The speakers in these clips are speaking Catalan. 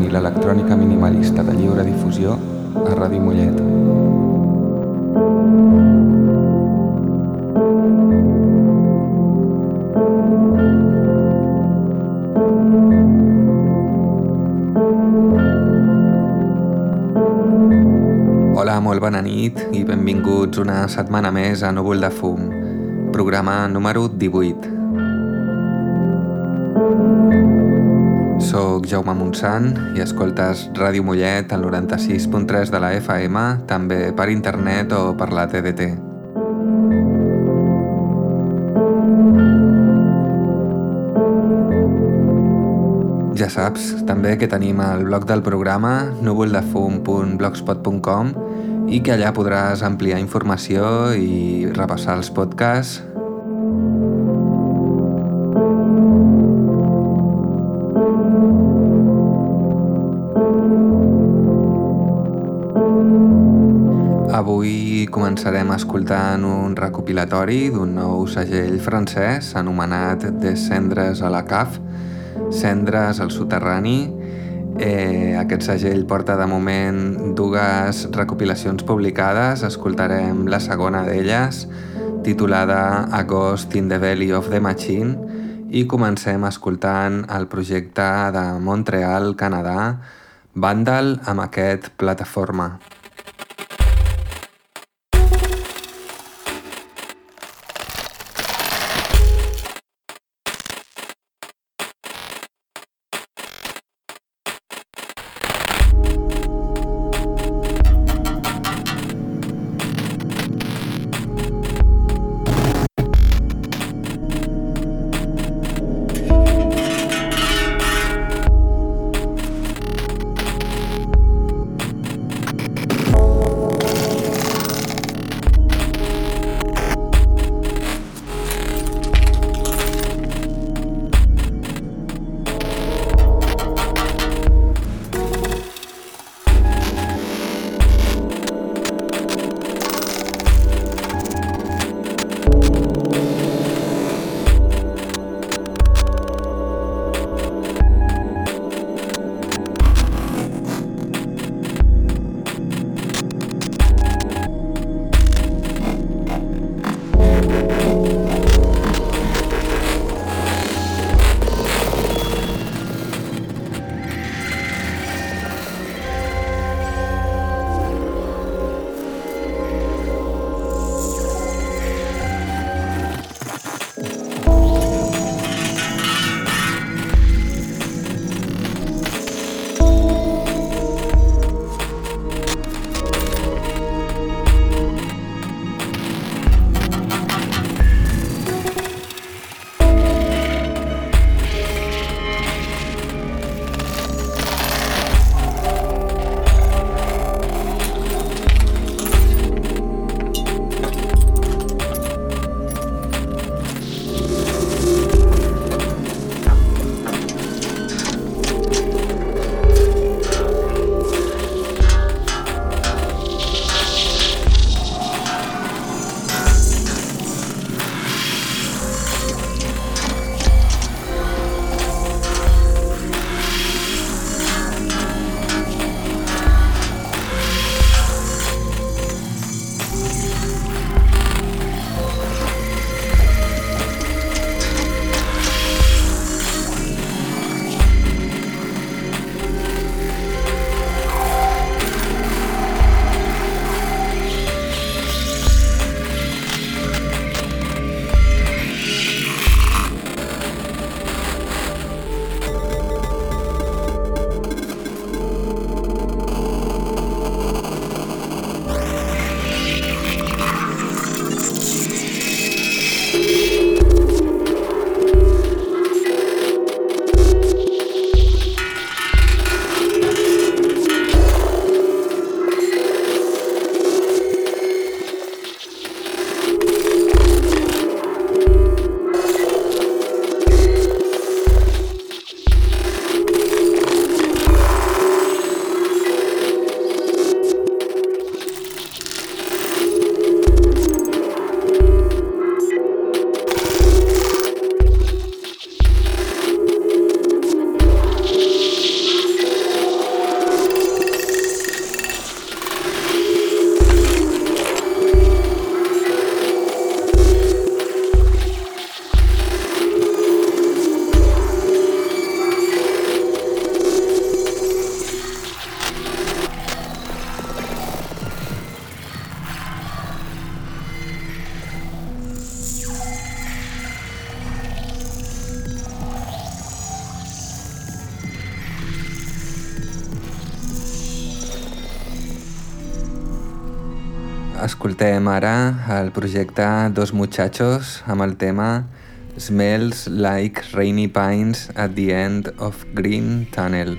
i l'electrònica minimalista de lliure difusió a Ràdio Mollet. Hola, molt bona nit i benvinguts una setmana més a Núvol de Fum, programa número 18. Soc Jaume Montsant i escoltes Ràdio Mollet al 96.3 de la FM, també per internet o per la TDT. Ja saps també que tenim el blog del programa núvoldefum.blogspot.com i que allà podràs ampliar informació i repassar els podcasts començarem escoltant un recopilatori d'un nou segell francès anomenat Des cendres a la caf, Cendres al soterrani. Eh, aquest segell porta de moment dues recopilacions publicades. Escoltarem la segona d'elles, titulada Agost in the Valley of the Machine, i comencem escoltant el projecte de Montreal, Canadà, Vandal, amb aquest plataforma. Escoltem ara el projecte Dos Muchachos amb el tema Smells Like Rainy Pines at the End of Green Tunnel.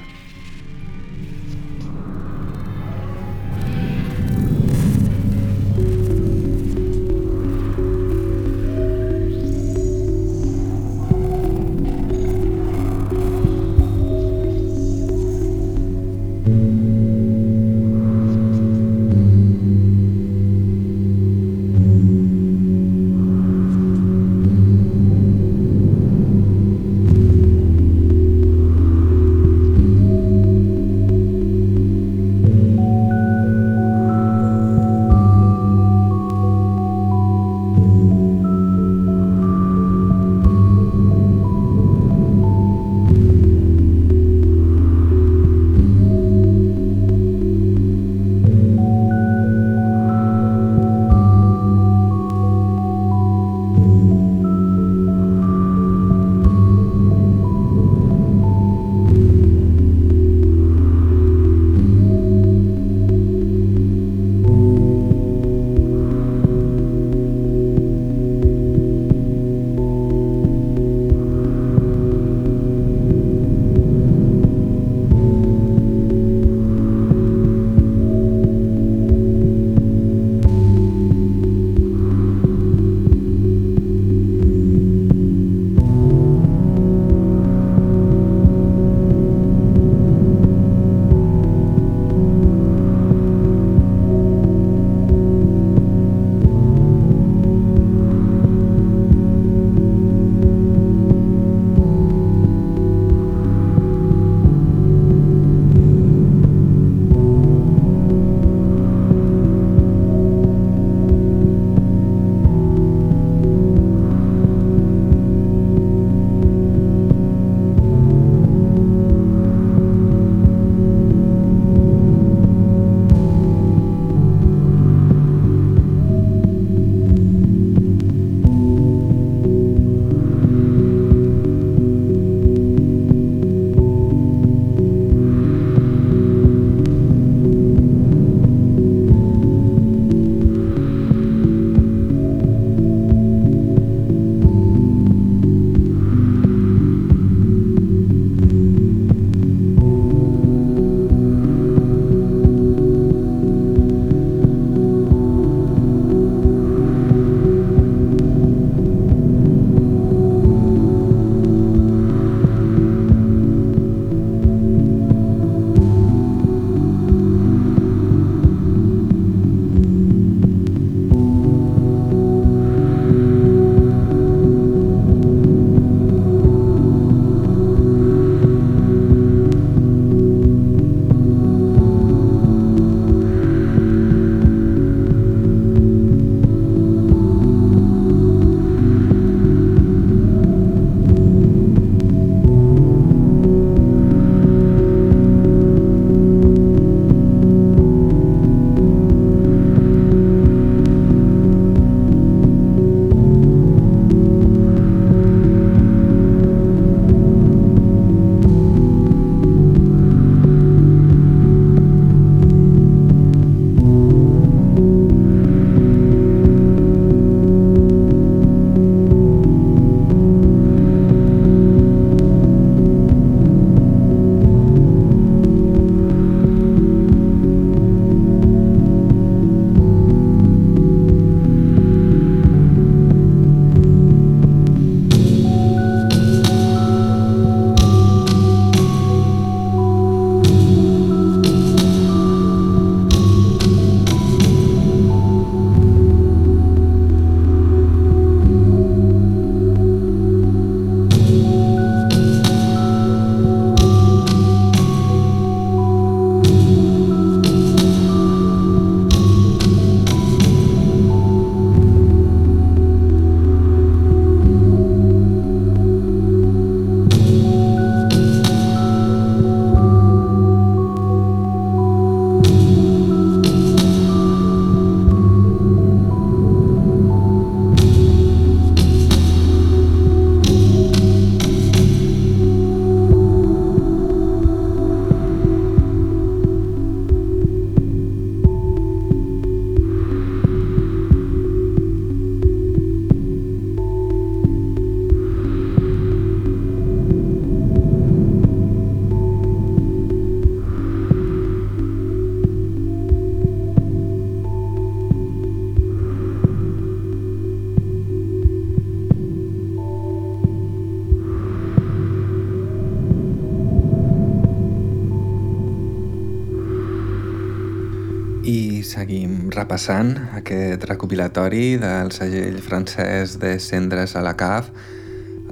Repassant aquest recopilatori del segell francès de Cendres a la Cave,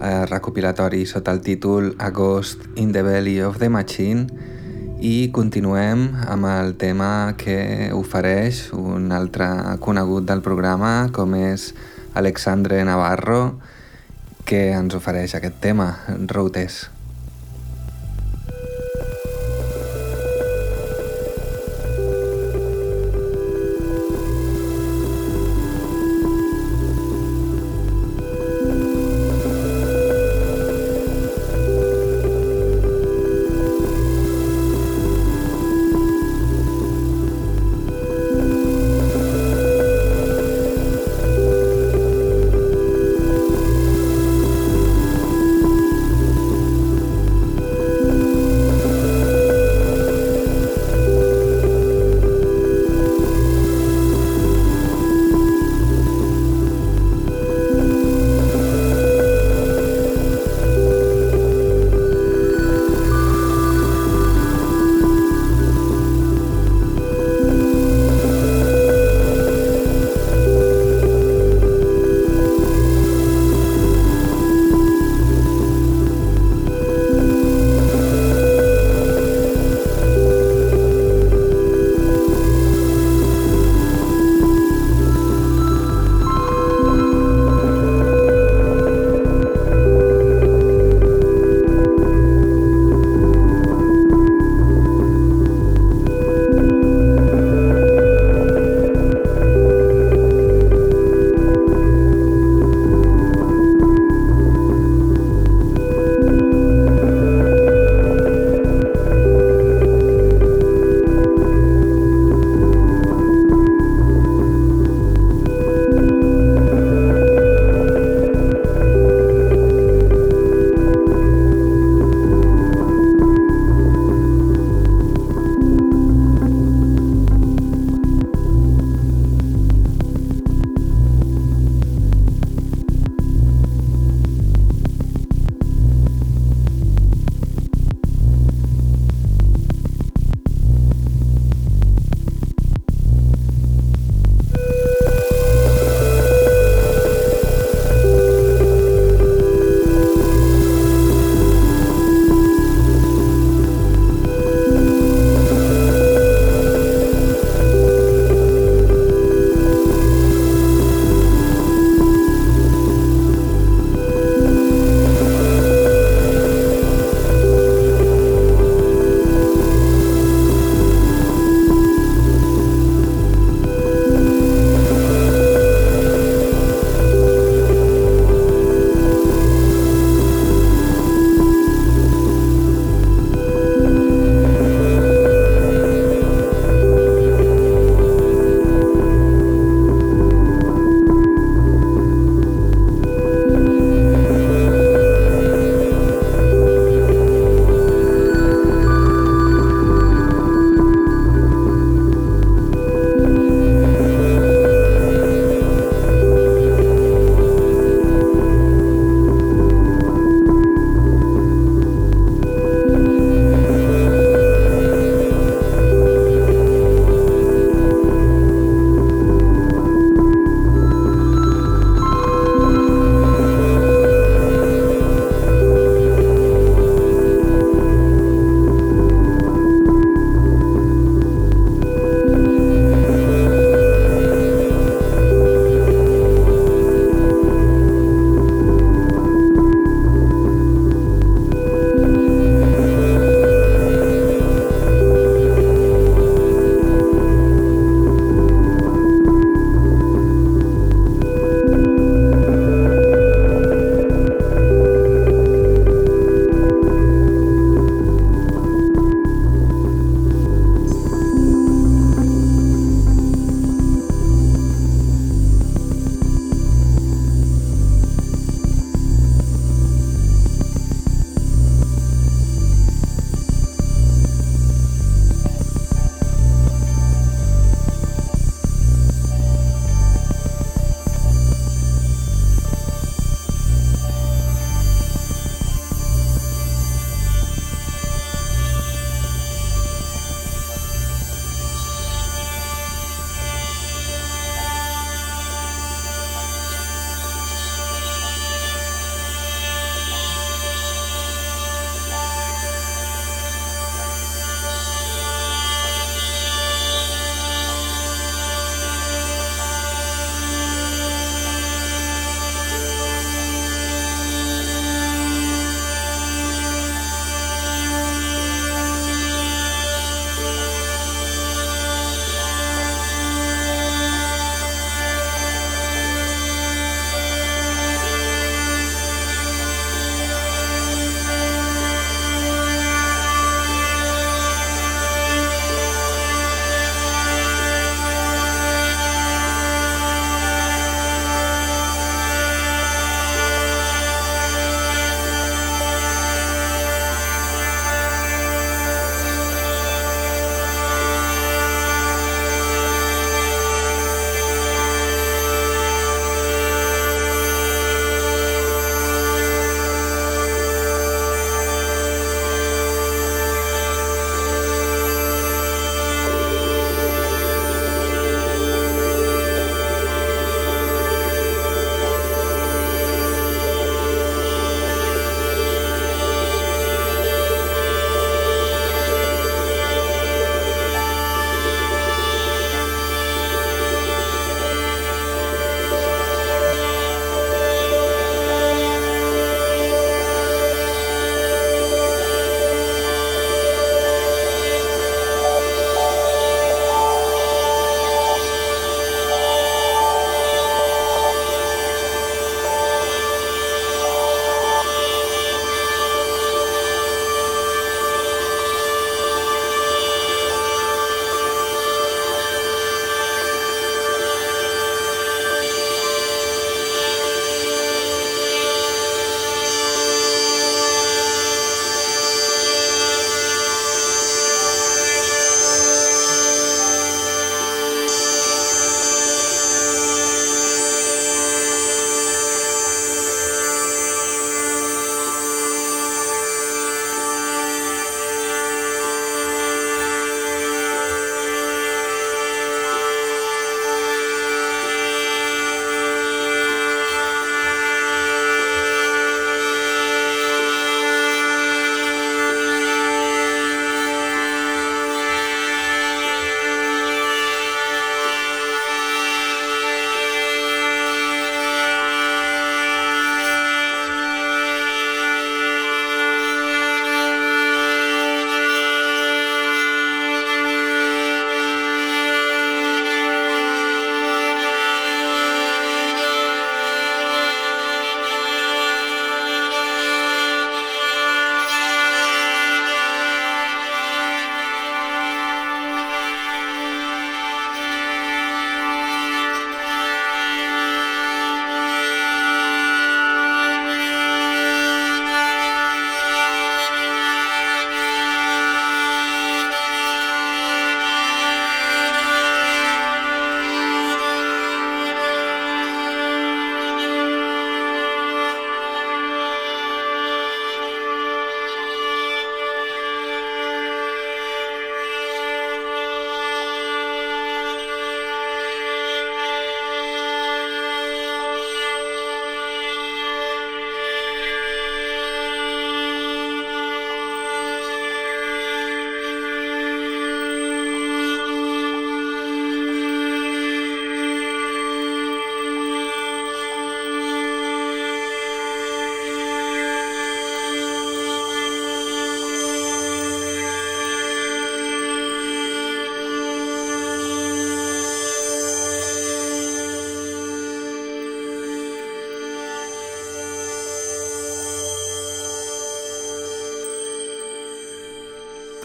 eh, recopilatori sota el títol Agost in the Belly of the Machine, i continuem amb el tema que ofereix un altre conegut del programa com és Alexandre Navarro que ens ofereix aquest tema, Routes.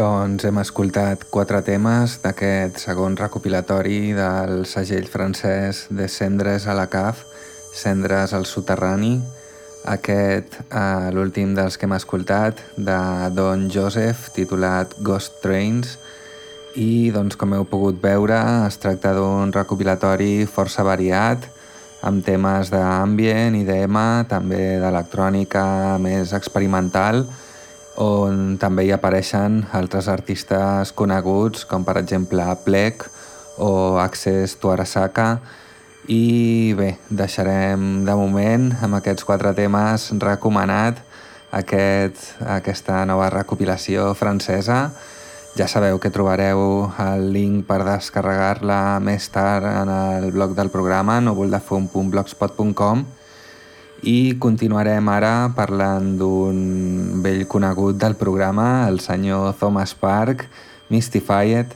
Doncs hem escoltat quatre temes d'aquest segon recopilatori del segell francès de Cendres a la CAF, Cendres al soterrani, aquest, eh, l'últim dels que hem escoltat, de Don Joseph, titulat Ghost Trains, i doncs, com heu pogut veure es tracta d'un recopilatori força variat, amb temes d'ambient, IDM, també d'electrònica més experimental, on també hi apareixen altres artistes coneguts com per exemple Plec o Access to Arasaka i bé, deixarem de moment amb aquests quatre temes recomanat aquest, aquesta nova recopilació francesa. Ja sabeu que trobareu el link per descarregar-la més tard en el blog del programa núvoldefum.blogspot.com i continuarem ara parlant d'un vell conegut del programa, el senyor Thomas Park, Mystified,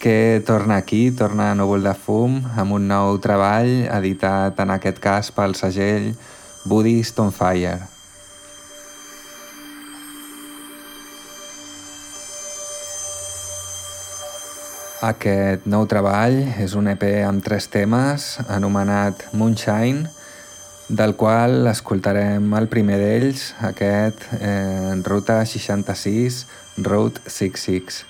que torna aquí, torna a Núvol de Fum, amb un nou treball editat en aquest cas pel segell Buddhist on Fire. Aquest nou treball és un EP amb tres temes anomenat Moonshine, del qual escoltarem el primer d'ells, aquest eh, Ruta 66, Road 66.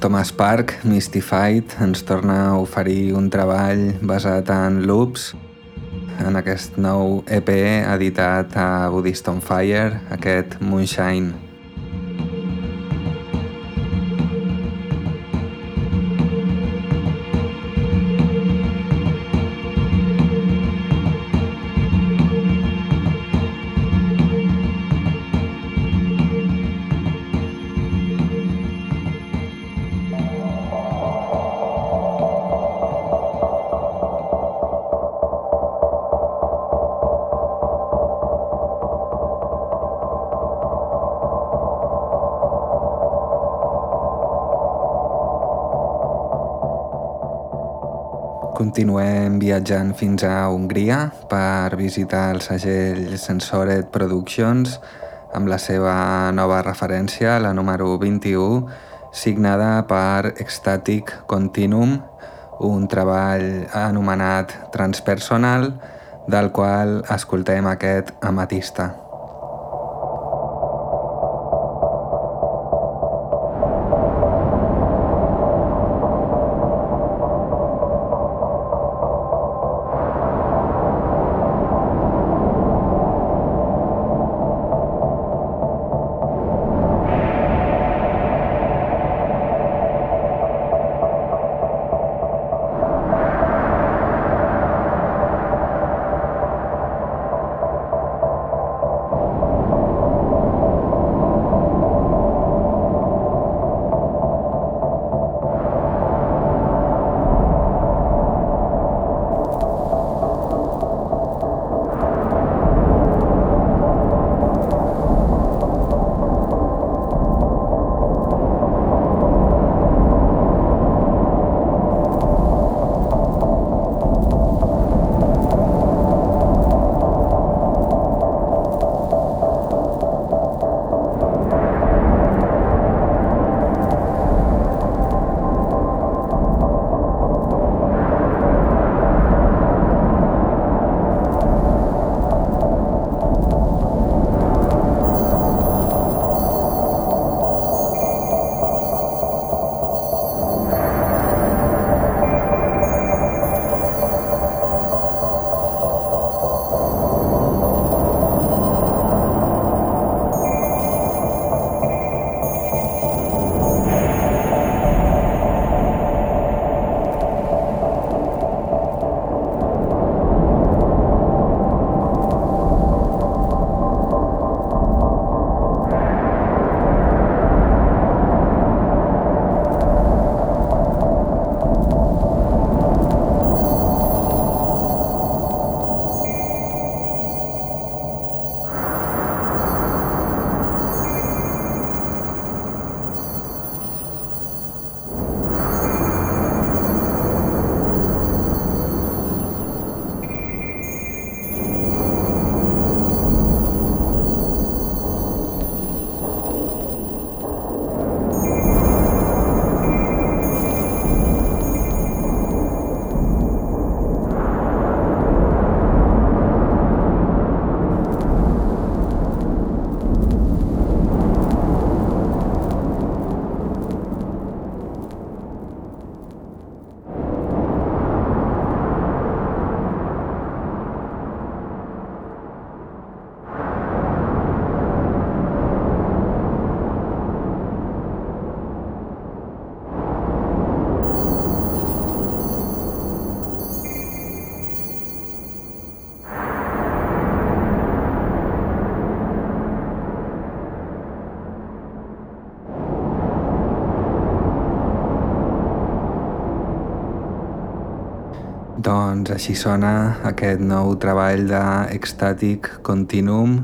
Thomas Park, Mystified, ens torna a oferir un treball basat en loops en aquest nou EP editat a Buddhist on Fire, aquest Moonshine. Continuem viatjant fins a Hongria per visitar el segell Sensored Productions amb la seva nova referència, la número 21, signada per Ecstatic Continuum, un treball anomenat Transpersonal, del qual escoltem aquest amatista. Doncs així sona aquest nou treball d'Ecstatic Continuum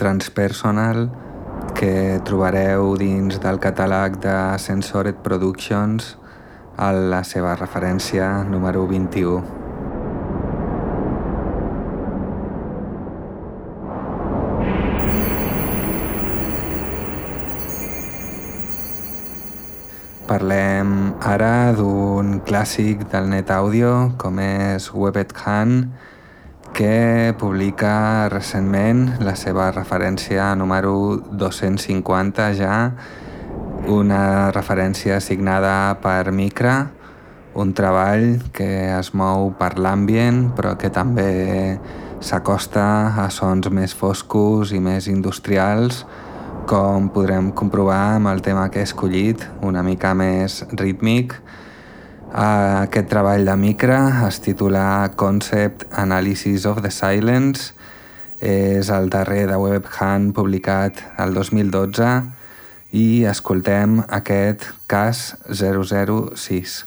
Transpersonal que trobareu dins del catàleg de Sensored Productions a la seva referència número 21. Parlem ara d'un clàssic del net àudio com és Webbed Han, que publica recentment la seva referència número 250 ja una referència signada per Micra, un treball que es mou per l'ambient però que també s'acosta a sons més foscos i més industrials com podrem comprovar amb el tema que he escollit, una mica més rítmic. Aquest treball de Micra es titula Concept Analysis of the Silence, és el darrer de Webhand publicat el 2012 i escoltem aquest cas 006.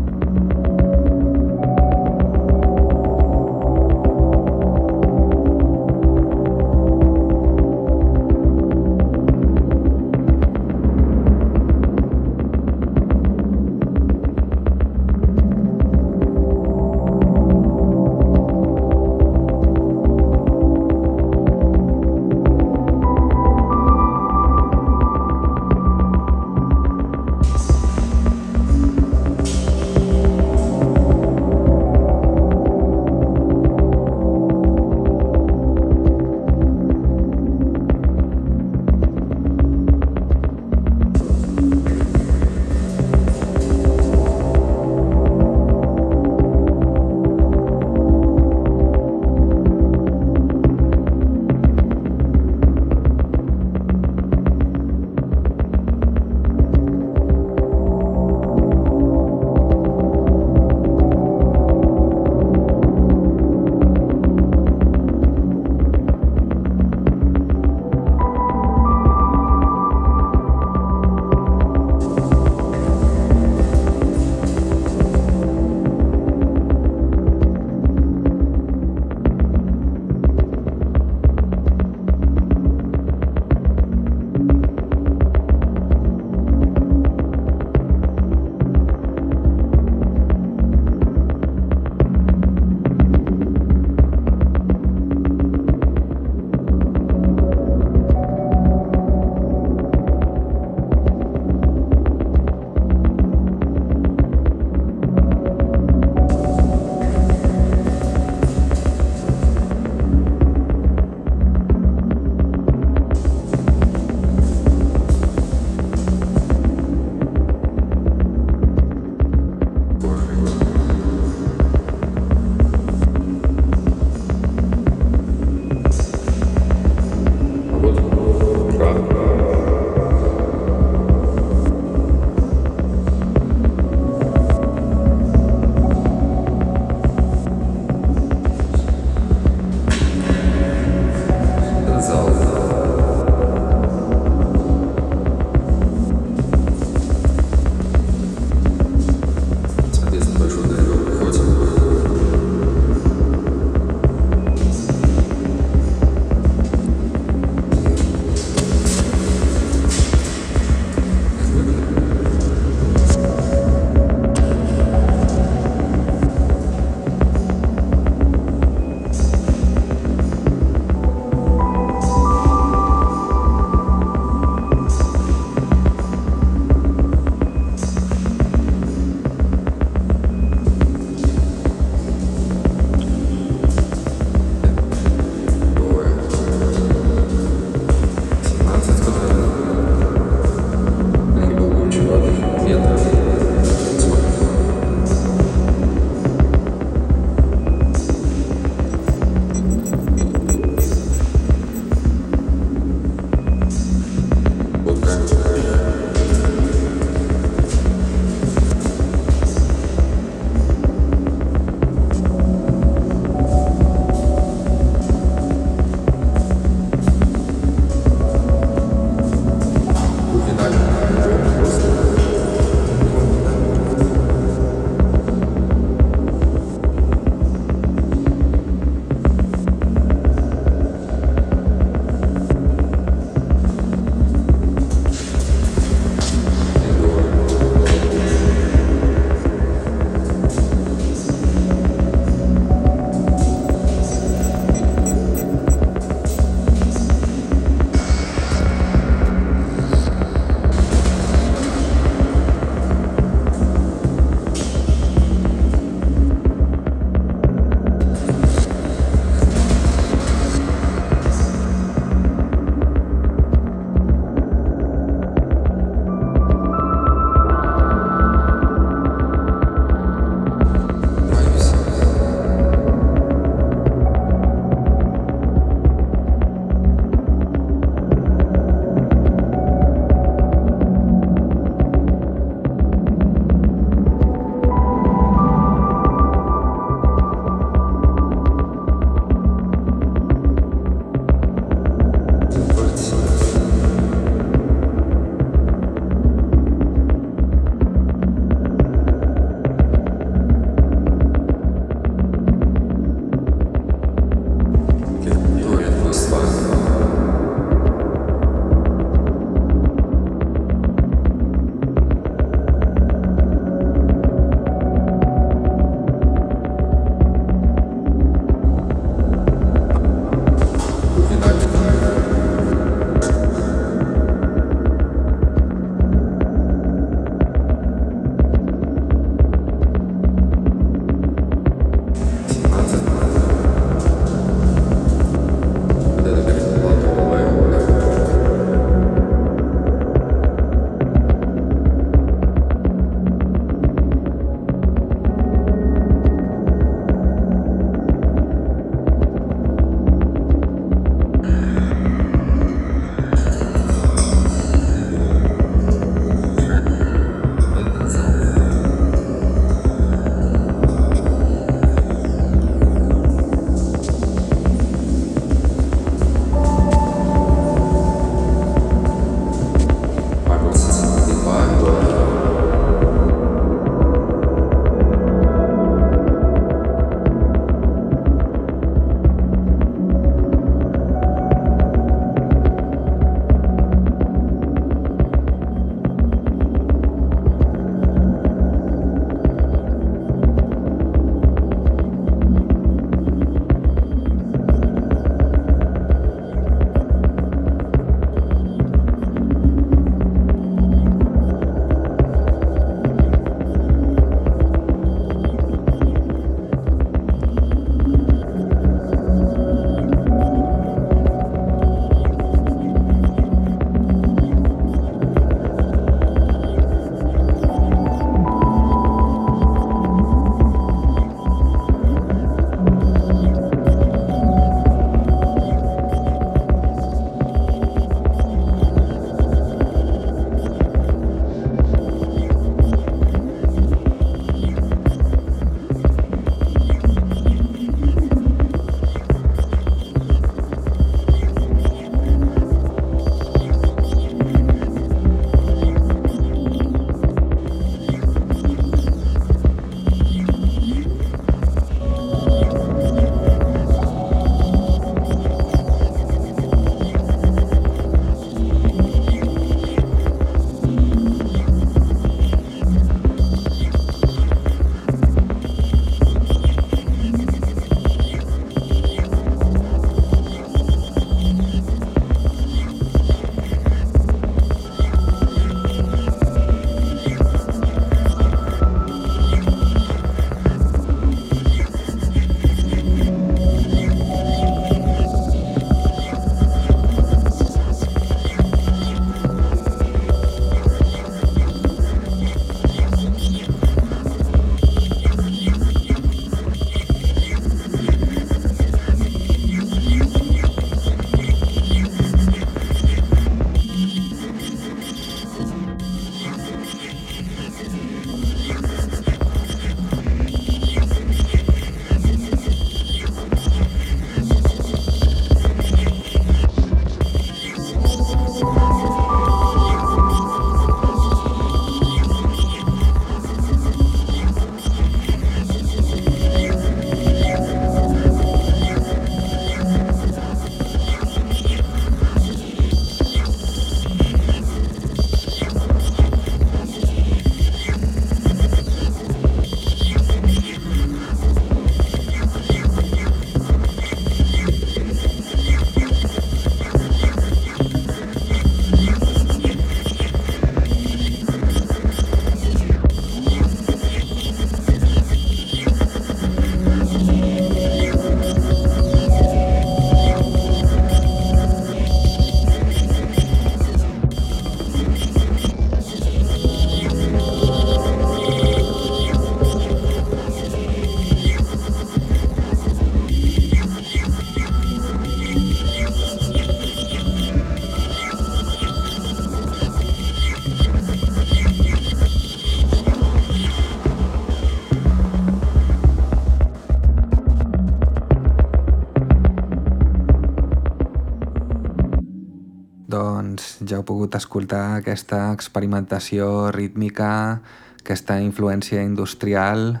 Pogut escoltar aquesta experimentació rítmica, aquesta influència industrial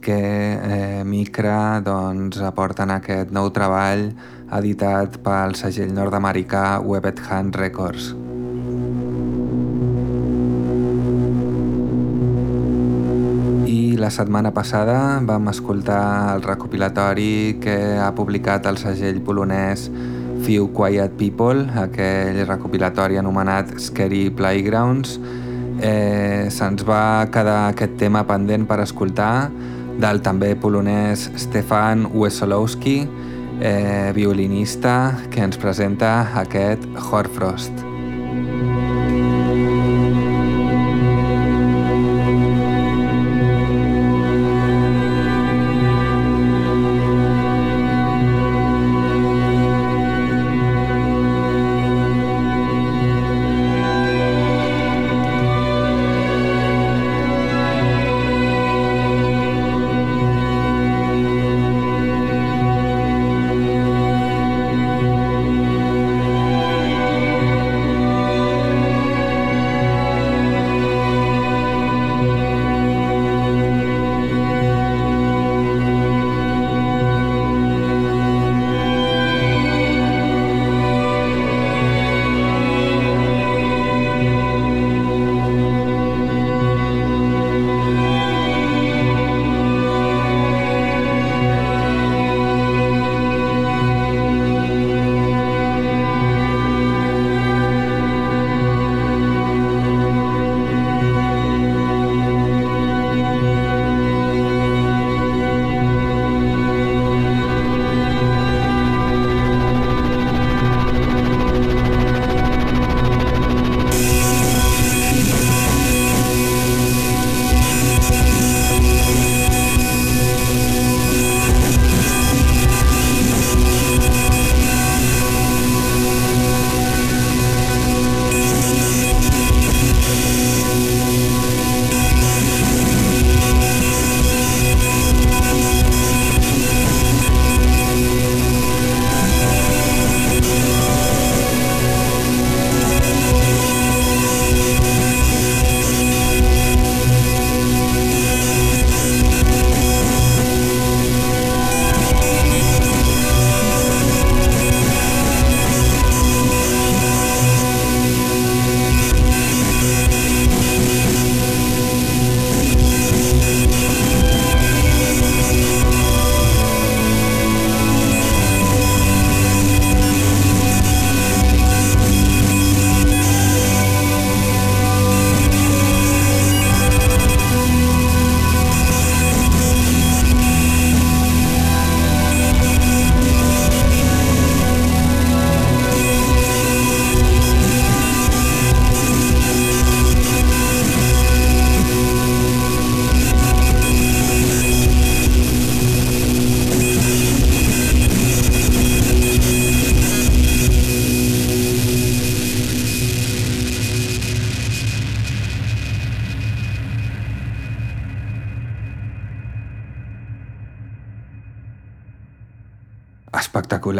que eh, Micra doncs, aporten aquest nou treball editat pel segell nord-americà Webbed Hand Records. I la setmana passada vam escoltar el recopilatori que ha publicat el segell polonès Few Quiet People, aquell recopilatori anomenat Scary Playgrounds. Eh, Se'ns va quedar aquest tema pendent per escoltar, del també polonès Stefan Wesolowski, eh, violinista, que ens presenta aquest Horfrost.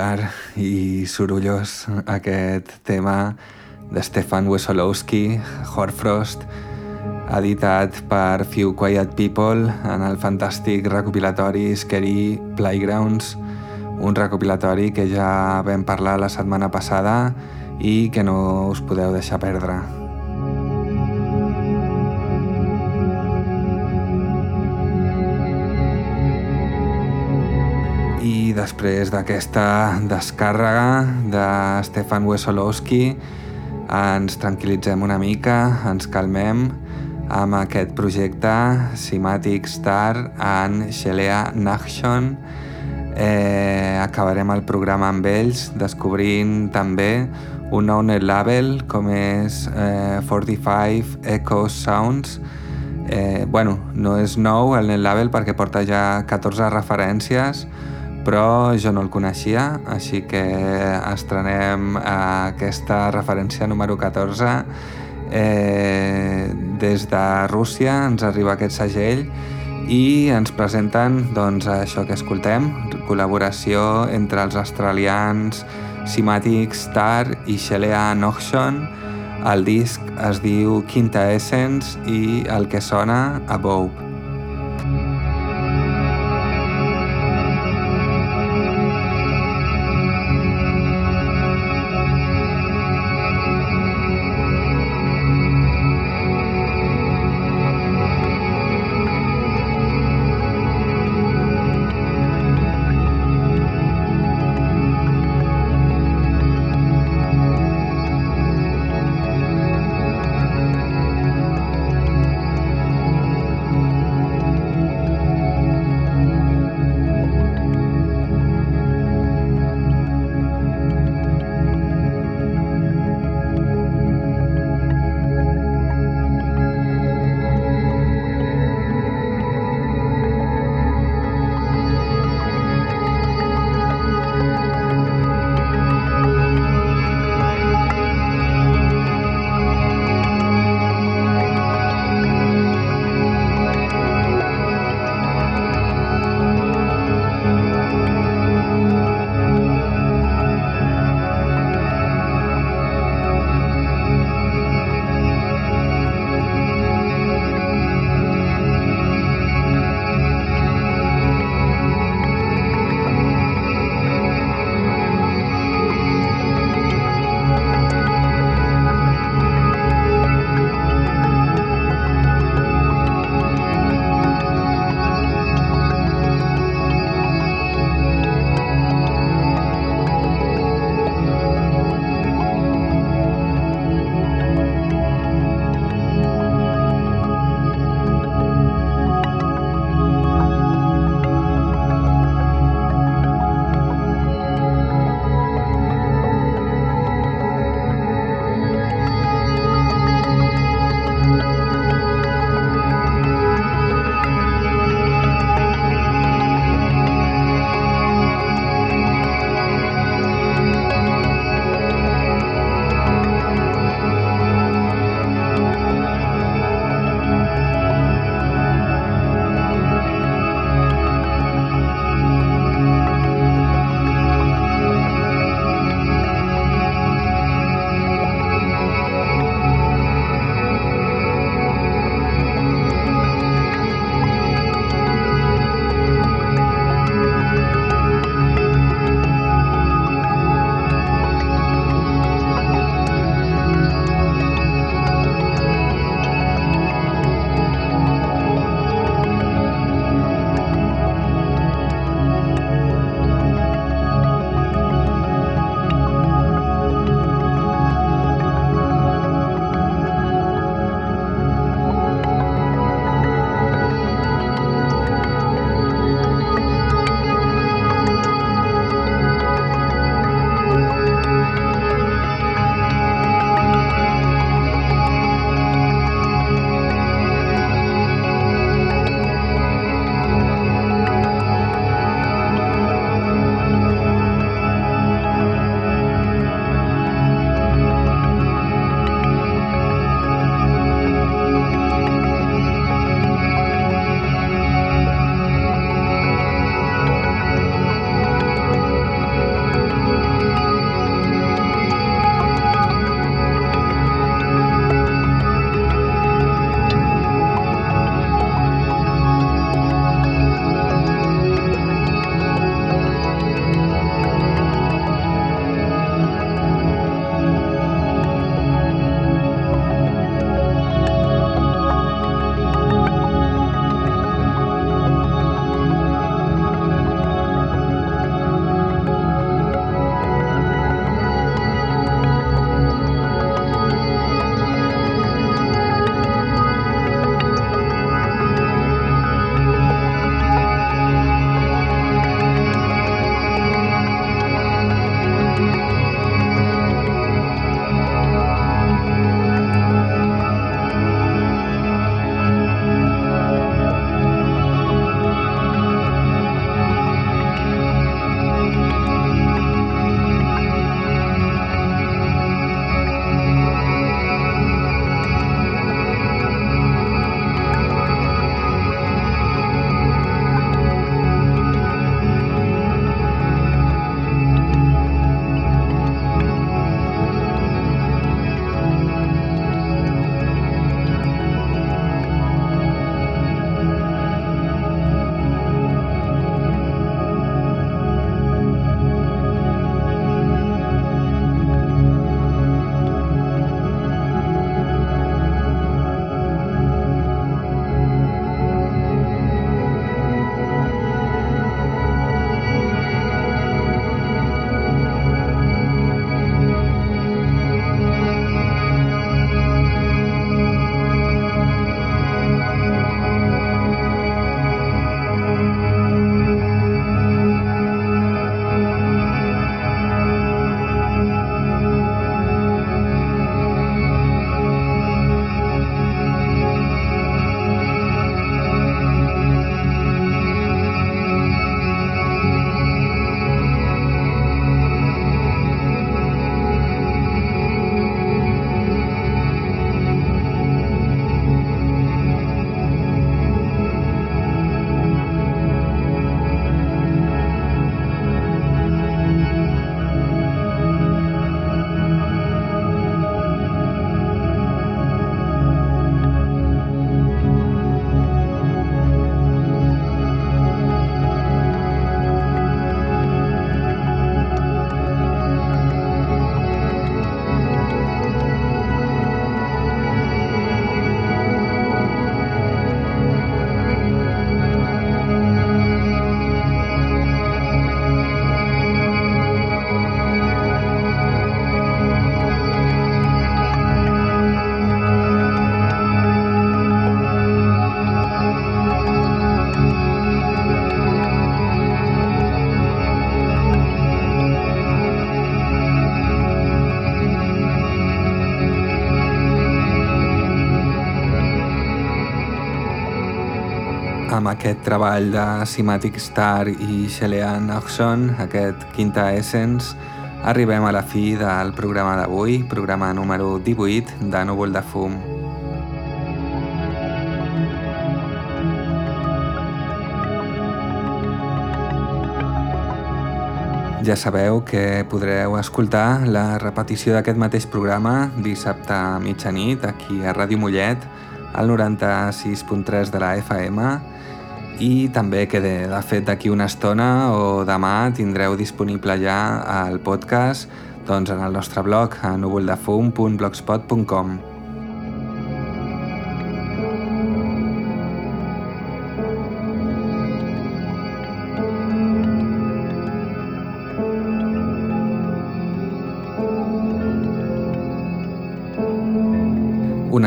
Espectacular i sorollós aquest tema de Stefan Wesolowski, Horfrost, editat per Few Quiet People en el fantàstic recopilatori Scary Playgrounds, un recopilatori que ja vam parlar la setmana passada i que no us podeu deixar perdre. Després d'aquesta descàrrega de Stefan Wesolowski ens tranquil·litzem una mica, ens calmem amb aquest projecte Simatic Star en Shelea Nachshon. Eh, acabarem el programa amb ells descobrint també un nou net label com és eh, 45 Echo Sounds eh, bueno, no és nou el net label perquè porta ja 14 referències però jo no el coneixia, així que estrenem aquesta referència número 14. Eh, des de Rússia ens arriba aquest segell i ens presenten doncs, això que escoltem, col·laboració entre els australians Simatic Star i Shelea Noxon El disc es diu Quinta Essence i el que sona Above. Amb aquest treball de Simatic Star i Shelean Oxon, aquest Quinta Essence, arribem a la fi del programa d'avui, programa número 18 de Núvol de Fum. Ja sabeu que podreu escoltar la repetició d'aquest mateix programa dissabte a mitjanit aquí a Ràdio Mollet al 96.3 de la FM i també que de, de fet d'aquí una estona o demà tindreu disponible ja el podcast doncs, en el nostre blog a núvoldefum.blogspot.com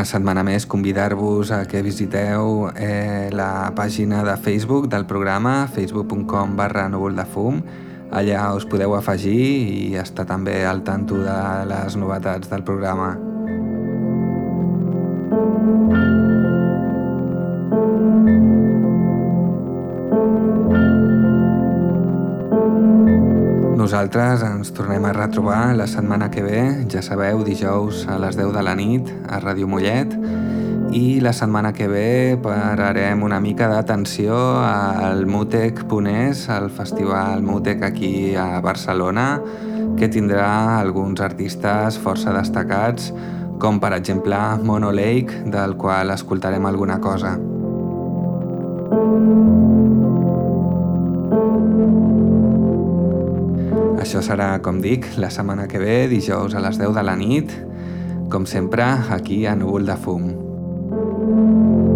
setmana més convidar-vos a que visiteu eh, la pàgina de Facebook del programa, facebook.com barra núvol de fum. Allà us podeu afegir i estar també al tanto de les novetats del programa. Nosaltres ens tornem a retrobar la setmana que ve, ja sabeu, dijous a les 10 de la nit a Ràdio Mollet i la setmana que ve pararem una mica d'atenció al Mutec Ponés, al Festival Mutec aquí a Barcelona, que tindrà alguns artistes força destacats, com per exemple Mono Lake, del qual escoltarem alguna cosa. Això serà, com dic, la setmana que ve, dijous a les 10 de la nit, com sempre, aquí a Núvol de Fum.